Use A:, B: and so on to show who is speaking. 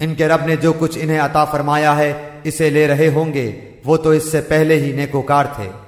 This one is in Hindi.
A: इनके रब ने जो कुछ इन्हें अता फरमाया है, इसे ले रहे होंगे। वो तो इससे पहले ही नेकोकार थे।